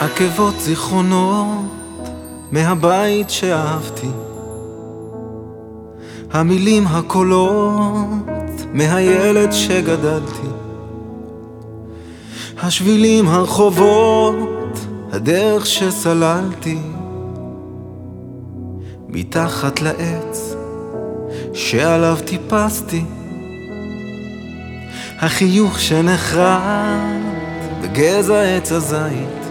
עקבות זיכרונות מהבית שאהבתי. המילים הקולות מהילד שגדלתי. השבילים הרחובות הדרך שסללתי. מתחת לעץ שעליו טיפסתי. החיוך שנחרט בגזע עץ הזית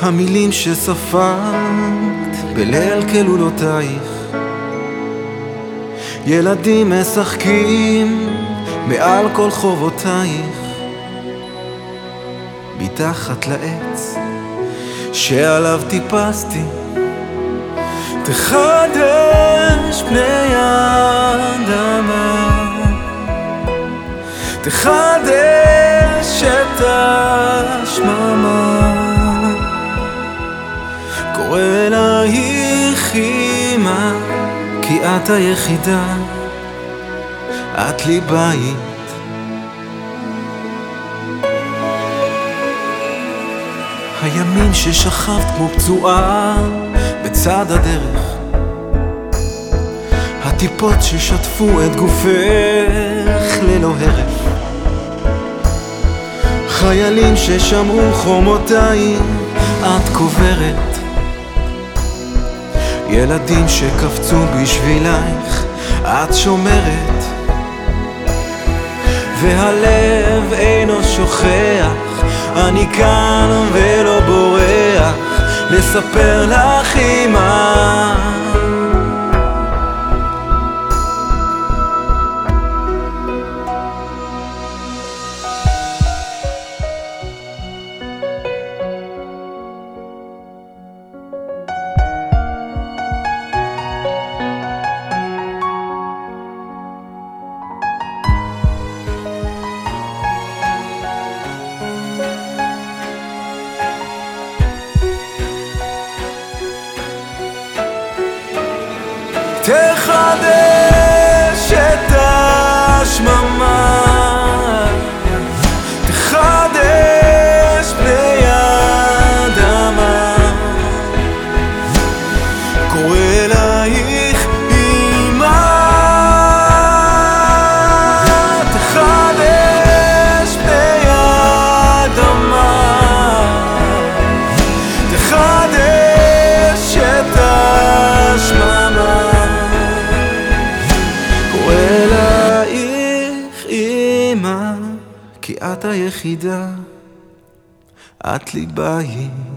המילים שספרת בליל כלולותייך. ילדים משחקים מעל כל חובותייך. מתחת לעץ שעליו טיפסתי תחדש פני האדמה. תחדש את השממה קורא אלייך אמא כי את היחידה את לי בית הימים ששכבת כמו פצועה בצד הדרך הטיפות ששטפו את גופך ללא הרף חיילים ששמרו חומותיים את קוברת ילדים שקפצו בשבילייך את שומרת. והלב אינו שוכח אני כאן ולא בורח. לספר לך אמא תחדש את השממה כי את היחידה, את לי בית.